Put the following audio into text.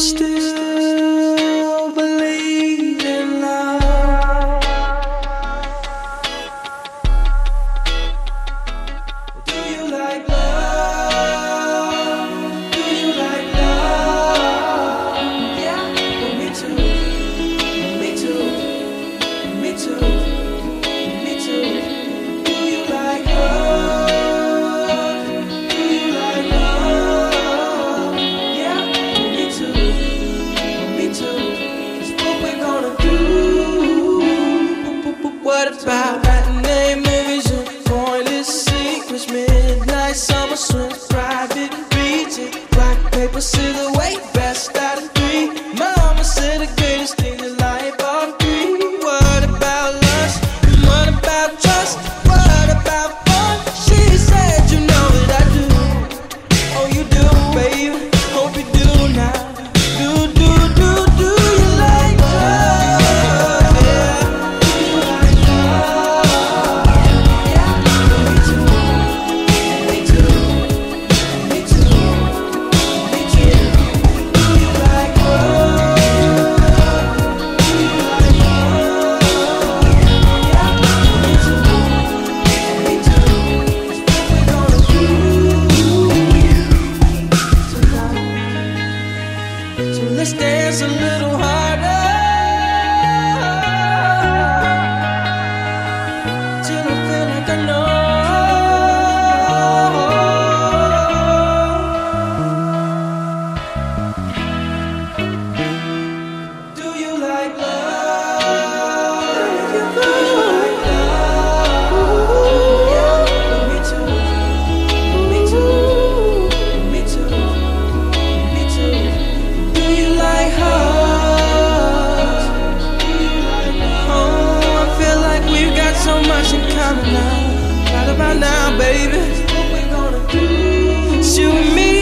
still Midnight summer swim, private beach, black paper silhouette. this dance a little harder. by now, baby. Shoot me.